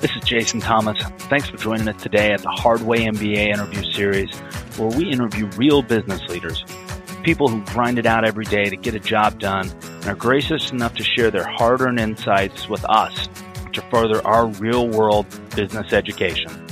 This is Jason Thomas. Thanks for joining us today at the Hardway MBA interview series, where we interview real business leaders, people who grind it out every day to get a job done and are gracious enough to share their hard earned insights with us to further our real world business education.